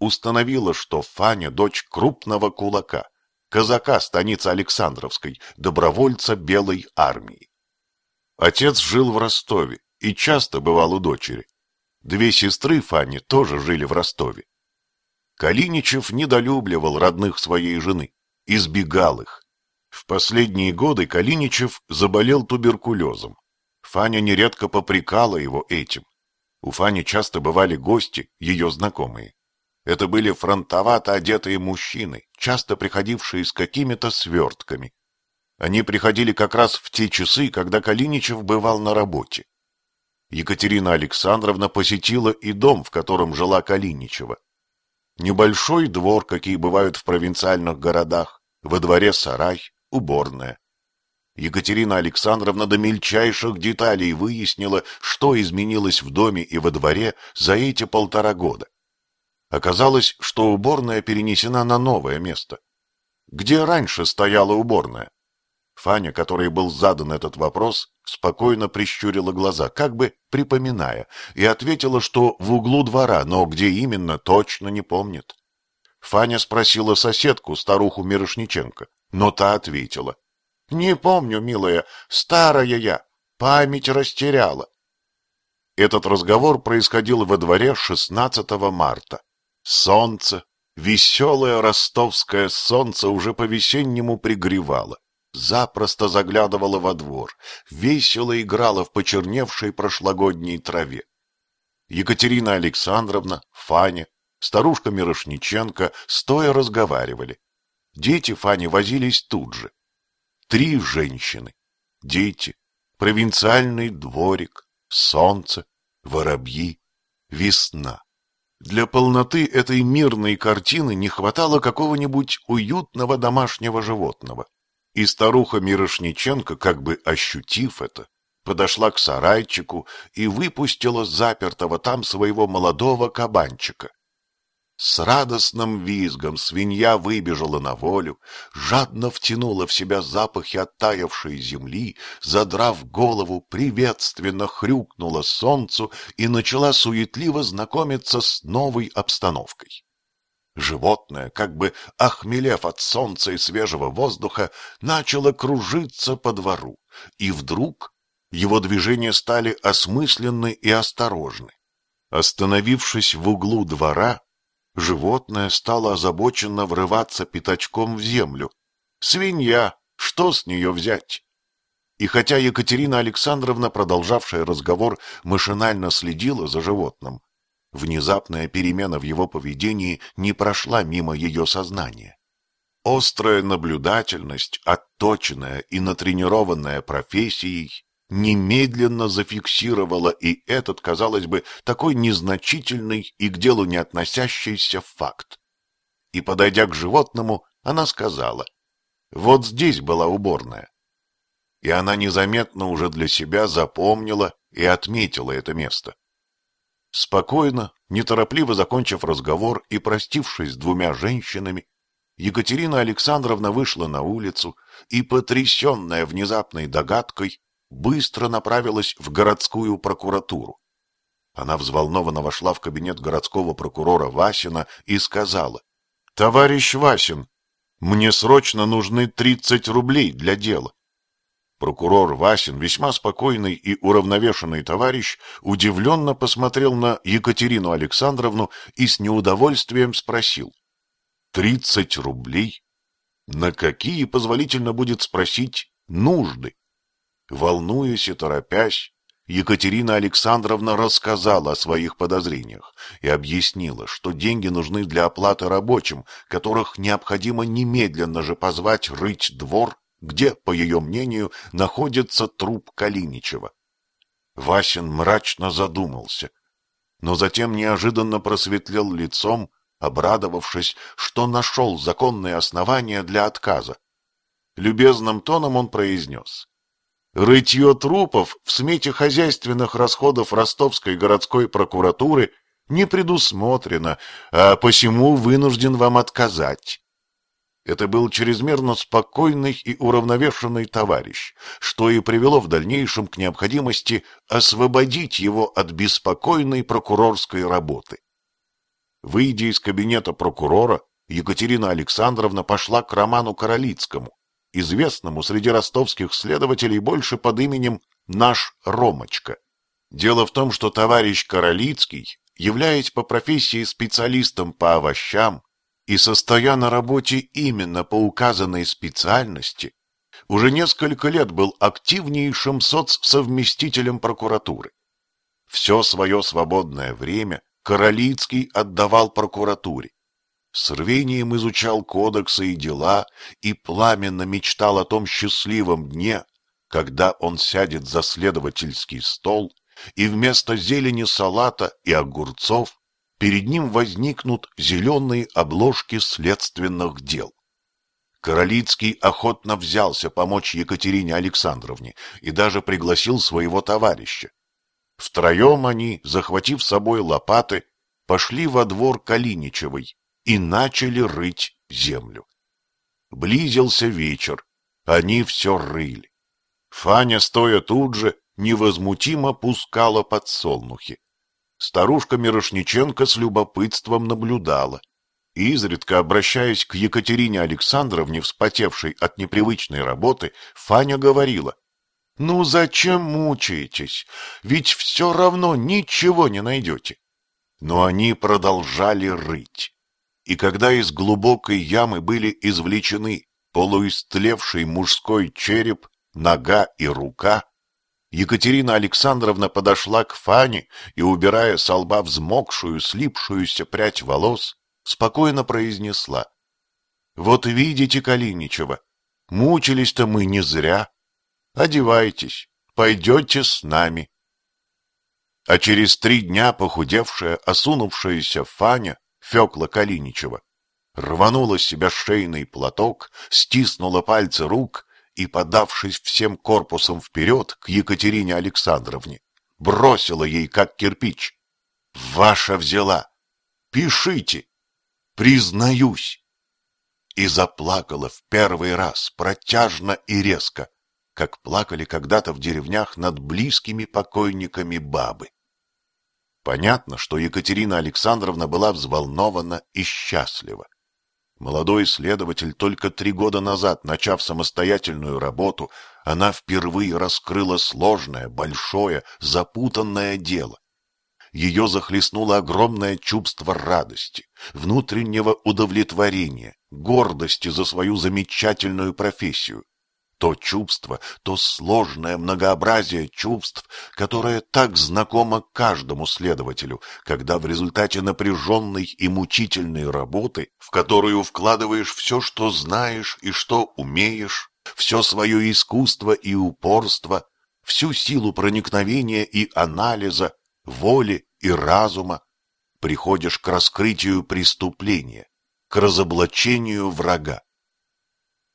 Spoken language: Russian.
установила, что Фаня – дочь крупного кулака, казака станицы Александровской, добровольца Белой армии. Отец жил в Ростове и часто бывал у дочери. Две сестры Фани тоже жили в Ростове. Калиничев недолюбливал родных своей жены, избегал их. В последние годы Калиничев заболел туберкулезом. Фаня нередко попрекала его этим. У Фани часто бывали гости, ее знакомые. Это были фронтовато одетые мужчины, часто приходившие с какими-то свертками. Они приходили как раз в те часы, когда Калиничев бывал на работе. Екатерина Александровна посетила и дом, в котором жила Калиничева. Небольшой двор, какие бывают в провинциальных городах, во дворе сарай, уборная. Екатерина Александровна до мельчайших деталей выяснила, что изменилось в доме и во дворе за эти полтора года. Оказалось, что уборная перенесена на новое место. Где раньше стояла уборная? Фаня, которой был задан этот вопрос, спокойно прищурила глаза, как бы припоминая, и ответила, что в углу двора, но где именно, точно не помнит. Фаня спросила соседку, старуху Мирошниченко, но та ответила. — Не помню, милая, старая я, память растеряла. Этот разговор происходил во дворе 16 марта. Солнце, веселое ростовское солнце уже по-весеннему пригревало запросто заглядывала во двор, весело играла в почерневшей прошлогодней траве. Екатерина Александровна, Фаня, старушка Мирошниченко стоя разговаривали. Дети Фани возились тут же. Три женщины, дети, провинциальный дворик, солнце, воробьи, весна. Для полноты этой мирной картины не хватало какого-нибудь уютного домашнего животного. И старуха Мирошниченко, как бы ощутив это, подошла к сарайчику и выпустила запертого там своего молодого кабанчика. С радостным визгом свинья выбежала на волю, жадно втянула в себя запахи оттаявшей земли, задрав голову, приветственно хрюкнула солнцу и начала суетливо знакомиться с новой обстановкой. Животное, как бы охмелев от солнца и свежего воздуха, начало кружиться по двору, и вдруг его движения стали осмысленны и осторожны. Остановившись в углу двора, животное стало озабоченно врываться пятачком в землю. Свинья, что с нее взять? И хотя Екатерина Александровна, продолжавшая разговор, машинально следила за животным, Внезапная перемена в его поведении не прошла мимо ее сознания. Острая наблюдательность, отточенная и натренированная профессией, немедленно зафиксировала и этот, казалось бы, такой незначительный и к делу не относящийся факт. И, подойдя к животному, она сказала, «Вот здесь была уборная». И она незаметно уже для себя запомнила и отметила это место. Спокойно, неторопливо закончив разговор и простившись с двумя женщинами, Екатерина Александровна вышла на улицу и, потрясенная внезапной догадкой, быстро направилась в городскую прокуратуру. Она взволнованно вошла в кабинет городского прокурора Васина и сказала, «Товарищ Васин, мне срочно нужны тридцать рублей для дела. Прокурор Васин, весьма спокойный и уравновешенный товарищ, удивленно посмотрел на Екатерину Александровну и с неудовольствием спросил. «Тридцать рублей? На какие, позволительно будет спросить, нужды?» Волнуясь и торопясь, Екатерина Александровна рассказала о своих подозрениях и объяснила, что деньги нужны для оплаты рабочим, которых необходимо немедленно же позвать рыть двор где, по ее мнению, находится труп Калиничева. Васин мрачно задумался, но затем неожиданно просветлел лицом, обрадовавшись, что нашел законные основания для отказа. Любезным тоном он произнес. Рытье трупов в смете хозяйственных расходов Ростовской городской прокуратуры не предусмотрено, а посему вынужден вам отказать. Это был чрезмерно спокойный и уравновешенный товарищ, что и привело в дальнейшем к необходимости освободить его от беспокойной прокурорской работы. Выйдя из кабинета прокурора, Екатерина Александровна пошла к Роману Королицкому, известному среди ростовских следователей больше под именем «Наш Ромочка». Дело в том, что товарищ Королицкий, являясь по профессии специалистом по овощам и состоя на работе именно по указанной специальности, уже несколько лет был активнейшим соцсовместителем прокуратуры. Все свое свободное время Королицкий отдавал прокуратуре. С рвением изучал кодексы и дела и пламенно мечтал о том счастливом дне, когда он сядет за следовательский стол, и вместо зелени салата и огурцов перед ним возникнут зеленые обложки следственных дел. Королицкий охотно взялся помочь Екатерине Александровне и даже пригласил своего товарища. Втроем они, захватив с собой лопаты, пошли во двор Калиничевой и начали рыть землю. Близился вечер, они все рыли. Фаня, стоя тут же, невозмутимо пускала подсолнухи. Старушка Мирошниченко с любопытством наблюдала. Изредка обращаясь к Екатерине Александровне, вспотевшей от непривычной работы, Фаня говорила, «Ну зачем мучаетесь? Ведь все равно ничего не найдете». Но они продолжали рыть. И когда из глубокой ямы были извлечены полуистлевший мужской череп, нога и рука, Екатерина Александровна подошла к Фане и, убирая с лба взмокшую, слипшуюся прядь волос, спокойно произнесла. — Вот видите, Калиничева, мучились-то мы не зря. Одевайтесь, пойдете с нами. А через три дня похудевшая, осунувшаяся Фаня, Фекла Калиничева, рванула с себя шейный платок, стиснула пальцы рук и, подавшись всем корпусом вперед к Екатерине Александровне, бросила ей, как кирпич. «Ваша взяла! Пишите! Признаюсь!» И заплакала в первый раз протяжно и резко, как плакали когда-то в деревнях над близкими покойниками бабы. Понятно, что Екатерина Александровна была взволнована и счастлива. Молодой следователь только три года назад, начав самостоятельную работу, она впервые раскрыла сложное, большое, запутанное дело. Ее захлестнуло огромное чувство радости, внутреннего удовлетворения, гордости за свою замечательную профессию, то чувство, то сложное многообразие чувств, которое так знакомо каждому следователю, когда в результате напряженной и мучительной работы, в которую вкладываешь все, что знаешь и что умеешь, все свое искусство и упорство, всю силу проникновения и анализа, воли и разума, приходишь к раскрытию преступления, к разоблачению врага.